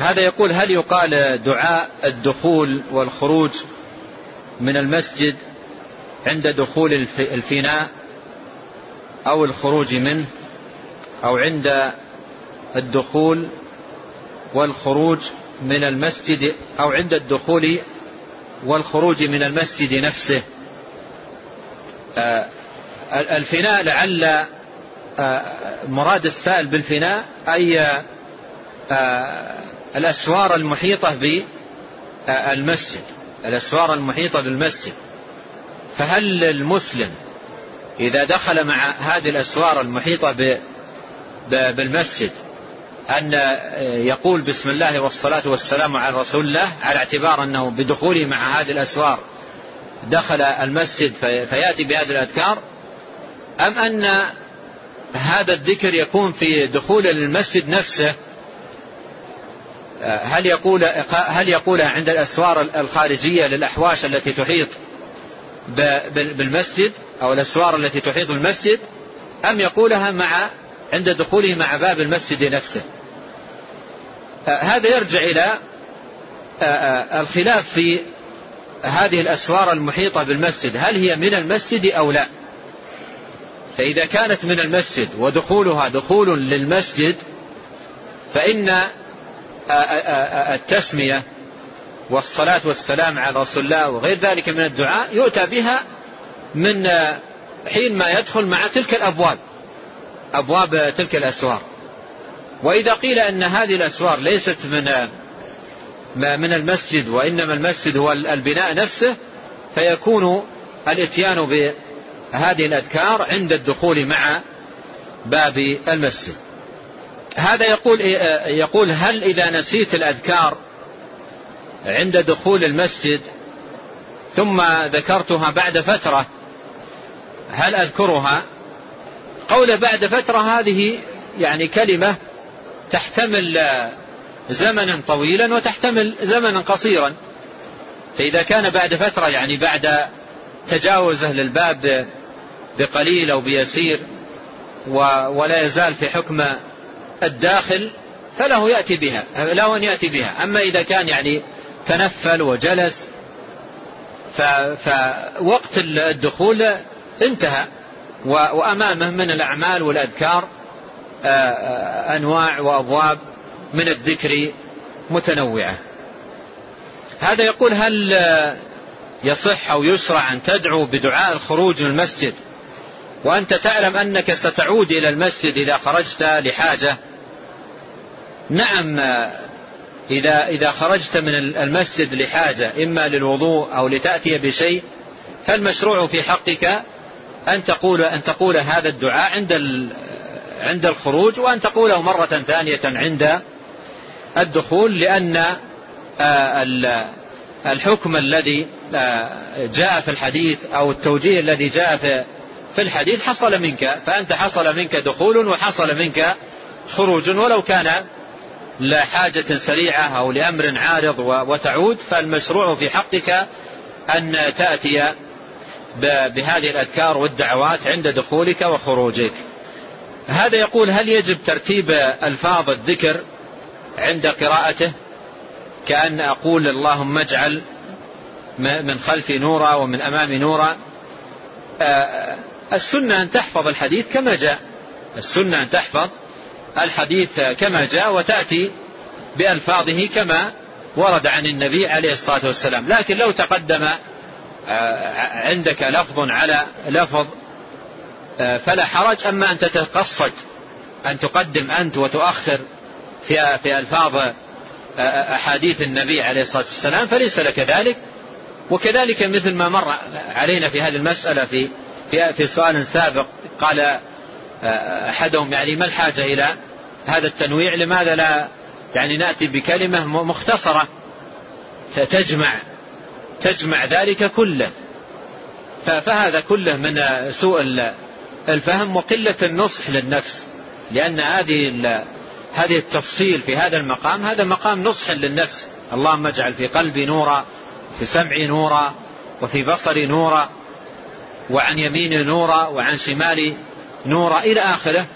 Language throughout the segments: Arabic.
هذا يقول هل يقال دعاء الدخول والخروج من المسجد عند دخول الفناء أو الخروج منه أو عند الدخول والخروج من المسجد أو عند الدخول والخروج من المسجد نفسه؟ آه، الفناء لعل آه، مراد السائل بالفناء أي آه، الأسوار المحيطة بالمسجد الأسوار المحيطة بالمسجد. فهل المسلم إذا دخل مع هذه الأسوار المحيطة بالمسجد أن يقول بسم الله والصلاة والسلام على رسول الله على اعتبار أنه بدخوله مع هذه الأسوار دخل المسجد فيأتي بهذه الأذكار أم أن هذا الذكر يكون في دخول المسجد نفسه هل يقول هل يقولها عند الأسوار الخارجية للأحواش التي تحيط بالمسجد أو الأسوار التي تحيط بالمسجد أم يقولها مع عند دخوله مع باب المسجد نفسه؟ هذا يرجع إلى الخلاف في هذه الأسوار المحيطة بالمسجد. هل هي من المسجد أو لا؟ فإذا كانت من المسجد ودخولها دخول للمسجد فإن التسمية والصلاة والسلام على رسول الله وغير ذلك من الدعاء يؤتى بها من حين ما يدخل مع تلك الأبواب أبواب تلك الأسوار. وإذا قيل أن هذه الأسوار ليست من من المسجد وإنما المسجد هو البناء نفسه فيكون الإتيان بهذه الأذكار عند الدخول مع باب المسجد. هذا يقول يقول هل إذا نسيت الأذكار عند دخول المسجد ثم ذكرتها بعد فترة هل أذكرها؟ قول بعد فترة هذه يعني كلمة تحتمل زمنا طويلا وتحتمل زمنا قصيرا. فإذا كان بعد فترة يعني بعد تجاوزه للباب بقليل أو بيسير ولا يزال في حكم الداخل فله يأتي بها له أن يأتي بها. أما إذا كان يعني تنفل وجلس فوقت الدخول انتهى. وأمامه من الأعمال والأذكار آه، آه، أنواع وأبواب من الذكر متنوعة. هذا يقول هل يصح أو يشرع أن تدعو بدعاء الخروج من المسجد؟ وأنت تعلم أنك ستعود إلى المسجد إذا خرجت لحاجة نعم إذا, إذا خرجت من المسجد لحاجة إما للوضوء أو لتأتي بشيء فالمشروع في حقك أن تقول, أن تقول هذا الدعاء عند عند الخروج وأن تقوله مرة ثانية عند الدخول لأن آه، الحكم الذي آه، جاء في الحديث أو التوجيه الذي جاء في الحديث حصل منك فأنت حصل منك دخول وحصل منك خروج ولو كان لحاجة سريعة أو لأمر عارض وتعود فالمشروع في حقك أن تأتي بهذه الأذكار والدعوات عند دخولك وخروجك. هذا يقول هل يجب ترتيب ألفاظ الذكر عند قراءته؟ كأن أقول اللهم اجعل من خلفي نورا ومن أمامي نورا. آه، السنة أن تحفظ الحديث كما جاء. السنة أن تحفظ الحديث كما جاء وتأتي بألفاظه كما ورد عن النبي عليه الصلاة والسلام. لكن لو تقدم آه، عندك لفظ على لفظ آه، فلا حرج. أما أن تتقصد أن تقدم أنت وتؤخر في في ألفاظ آه، أحاديث النبي عليه الصلاة والسلام فليس لك ذلك. وكذلك مثل ما مر علينا في هذه المسألة في في, في سؤال سابق قال أحدهم يعني ما الحاجة إلى هذا التنويع لماذا لا؟ يعني نأتي بكلمة مختصرة. تجمع تجمع ذلك كله. فهذا كله من سوء الفهم وقلة النصح للنفس. لأن هذه هذه التفصيل في هذا المقام هذا مقام نصح للنفس. اللهم اجعل في قلبي نورا في سمعي نورا وفي بصري نورا وعن يميني نورا وعن شمالي نورا إلى آخره.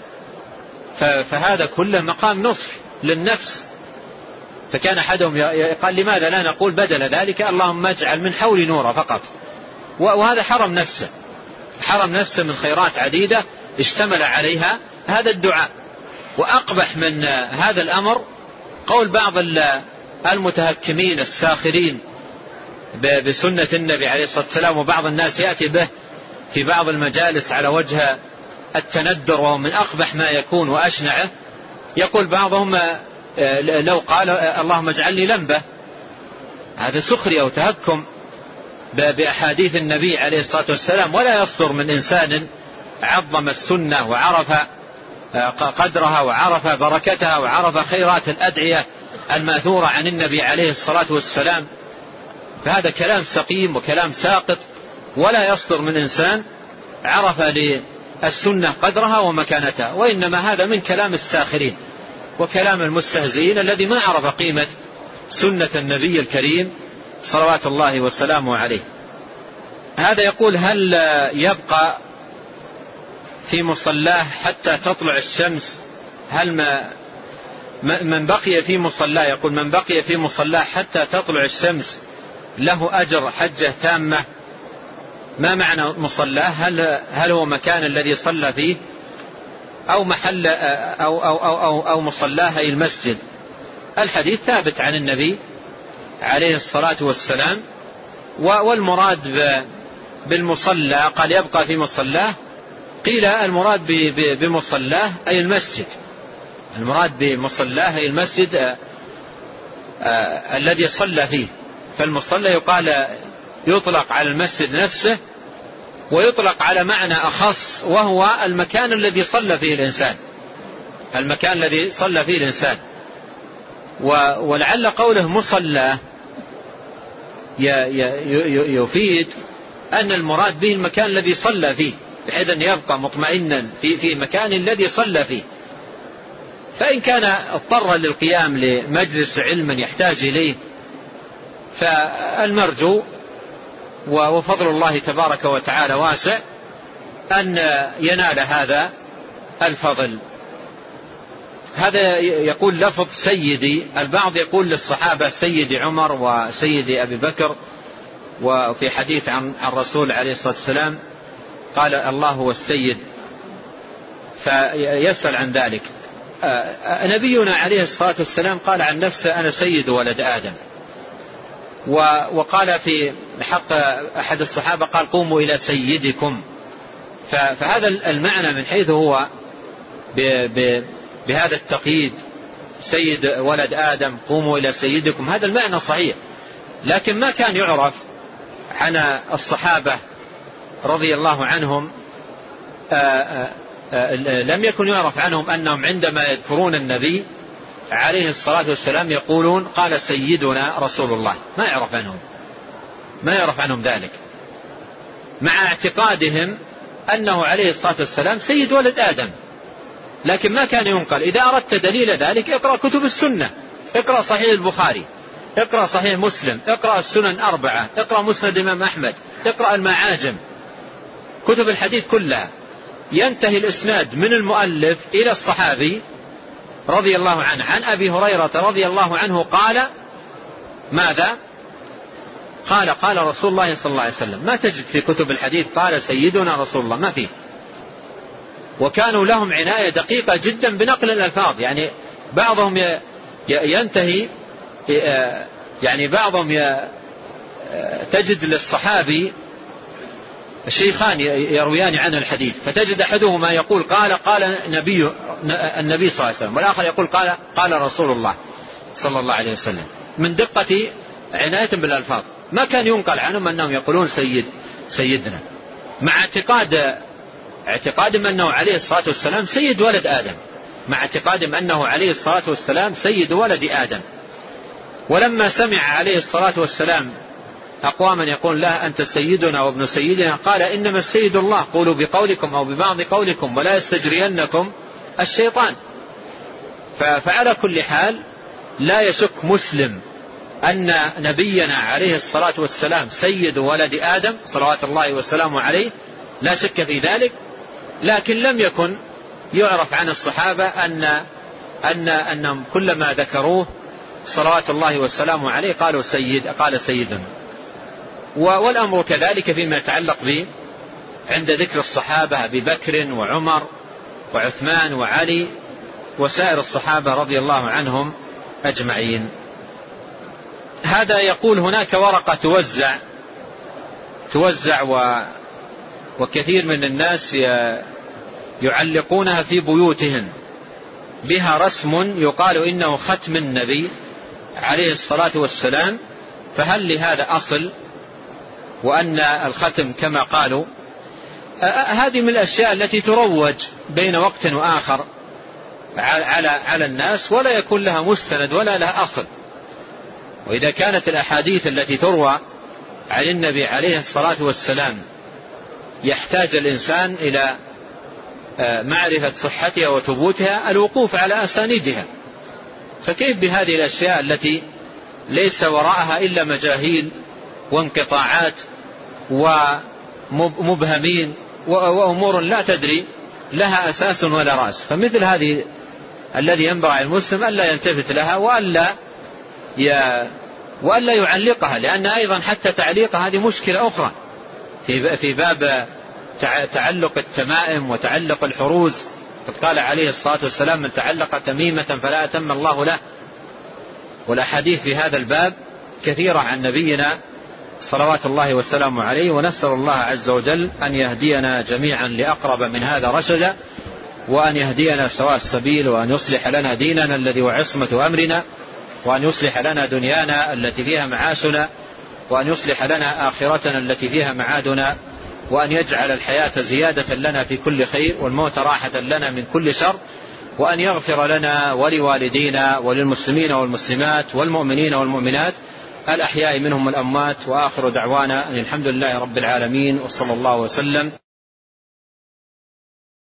فهذا كله مقام نصح للنفس. فكان أحدهم قال لماذا لا نقول بدل ذلك؟ اللهم اجعل من حولي نورا فقط. وهذا حرم نفسه. حرم نفسه من خيرات عديدة اشتمل عليها هذا الدعاء. وأقبح من هذا الأمر قول بعض المتهكمين الساخرين بسنة النبي عليه الصلاة والسلام وبعض الناس يأتي به في بعض المجالس على وجه التندر وهو من أقبح ما يكون وأشنعه. يقول بعضهم آه، لو قال آه، اللهم اجعلني لمبة هذا سخري أو تهكم بأحاديث النبي عليه الصلاة والسلام. ولا يصدر من إنسان عظم السنة وعرف آه، قدرها وعرف بركتها وعرف خيرات الأدعية المأثورة عن النبي عليه الصلاة والسلام. فهذا كلام سقيم وكلام ساقط. ولا يصدر من إنسان عرف للسنة قدرها ومكانتها وإنما هذا من كلام الساخرين وكلام المستهزئين الذي ما عرف قيمة سنة النبي الكريم صلوات الله وسلامه عليه. هذا يقول هل يبقى في مصلاه حتى تطلع الشمس؟ هل ما من بقي في مصلاه؟ يقول من بقي في مصلاه حتى تطلع الشمس له أجر حجة تامة ما معنى مصلاه؟ هل, هل هو مكان الذي صلى فيه؟ أو محل أو, أو, أو, أو, أو مصلاه أي المسجد؟ الحديث ثابت عن النبي عليه الصلاة والسلام والمراد بالمصلى قال يبقى في مصلاه قيل المراد بمصلاه أي المسجد. المراد بمصلاه أي المسجد آه، آه، الذي صلى فيه. فالمصلى يقال يطلق على المسجد نفسه ويطلق على معنى أخص وهو المكان الذي صلى فيه الإنسان. المكان الذي صلى فيه الإنسان. ولعل قوله مصلى يفيد أن المراد به المكان الذي صلى فيه بحيث أن يبقى مطمئنا في, في مكان الذي صلى فيه. فإن كان اضطر للقيام لمجلس علم يحتاج إليه فالمرجو وفضل الله تبارك وتعالى واسع أن ينال هذا الفضل. هذا يقول لفظ سيدي البعض يقول للصحابة سيدي عمر وسيدي أبي بكر وفي حديث عن الرسول عليه الصلاة والسلام قال الله هو السيد. فيسأل عن ذلك. نبينا عليه الصلاة والسلام قال عن نفسه أنا سيد ولد آدم. وقال في حق أحد الصحابة قال قوموا إلى سيدكم. فهذا المعنى من حيث هو بهذا التقييد. سيد ولد آدم قوموا إلى سيدكم. هذا المعنى صحيح. لكن ما كان يعرف عن الصحابة رضي الله عنهم آآ آآ لم يكن يعرف عنهم أنهم عندما يذكرون النبي عليه الصلاة والسلام يقولون قال سيدنا رسول الله. ما يعرف عنهم. ما يعرف عنهم ذلك. مع اعتقادهم أنه عليه الصلاة والسلام سيد ولد آدم. لكن ما كان ينقل. إذا أردت دليل ذلك اقرأ كتب السنة. اقرأ صحيح البخاري. اقرأ صحيح مسلم. اقرأ السنن أربعة. اقرأ مسند الإمام أحمد. اقرأ المعاجم. كتب الحديث كلها. ينتهي الإسناد من المؤلف إلى الصحابي رضي الله عنه. عن أبي هريرة رضي الله عنه قال ماذا؟ قال قال رسول الله صلى الله عليه وسلم ما تجد في كتب الحديث قال سيدنا رسول الله. ما فيه وكانوا لهم عناية دقيقة جدا بنقل الألفاظ. يعني بعضهم ينتهي يعني بعضهم تجد للصحابي الشيخان يرويان عن الحديث. فتجد أحدهما يقول قال قال نبي النبي صلى الله عليه وسلم والآخر يقول قال قال رسول الله صلى الله عليه وسلم من دقة عناية بالألفاظ. ما كان ينقل عنهم أنهم يقولون سيد سيدنا. مع اعتقاد اعتقادهم أنه عليه الصلاة والسلام سيد ولد آدم. مع اعتقادهم أنه عليه الصلاة والسلام سيد ولد آدم. ولما سمع عليه الصلاة والسلام أقواما يقول لا أنت سيدنا وابن سيدنا. قال إنما السيد الله. قولوا بقولكم أو ببعض قولكم ولا يستجرينكم الشيطان. فعلى كل حال لا يشك مسلم أن نبينا عليه الصلاة والسلام سيد ولد آدم صلوات الله وسلامه عليه لا شك في ذلك لكن لم يكن يعرف عن الصحابة أن أن أنهم كلما ذكروه صلوات الله وسلامه عليه قالوا سيد قال سيدنا. والأمر كذلك فيما يتعلق به عند ذكر الصحابة أبي بكر وعمر وعثمان وعلي وسائر الصحابة رضي الله عنهم أجمعين. هذا يقول هناك ورقة توزع توزع و وكثير من الناس يعلقونها في بيوتهم. بها رسم يقال إنه ختم النبي عليه الصلاة والسلام فهل لهذا أصل؟ وأن الختم كما قالوا هذه من الأشياء التي تروج بين وقت وآخر على على الناس ولا يكون لها مستند ولا لها أصل. وإذا كانت الأحاديث التي تروى عن النبي عليه الصلاة والسلام يحتاج الإنسان إلى معرفة صحتها وثبوتها الوقوف على أسانيدها. فكيف بهذه الأشياء التي ليس وراءها إلا مجاهيل وانقطاعات ومبهمين وأمور لا تدري لها أساس ولا رأس. فمثل هذه الذي ينبغي على المسلم ألا يلتفت لها وألا. وألا يعلقها لأن أيضا حتى تعليقها هذه مشكلة أخرى. في في باب تعلق التمائم وتعلق الحروز قد قال عليه الصلاة والسلام من تعلق تميمة فلا أتم الله له. والأحاديث في هذا الباب كثيرة عن نبينا صلوات الله وسلامه عليه ونسأل الله عز وجل أن يهدينا جميعا لأقرب من هذا رشدا وأن يهدينا سواء السبيل وأن يصلح لنا ديننا الذي هو عصمة أمرنا وأن يصلح لنا دنيانا التي فيها معاشنا وأن يصلح لنا آخرتنا التي فيها معادنا وأن يجعل الحياة زيادة لنا في كل خير والموت راحة لنا من كل شر وأن يغفر لنا ولوالدينا وللمسلمين والمسلمات والمؤمنين والمؤمنات الأحياء منهم والأموات وآخر دعوانا الحمد لله رب العالمين وصلى الله وسلم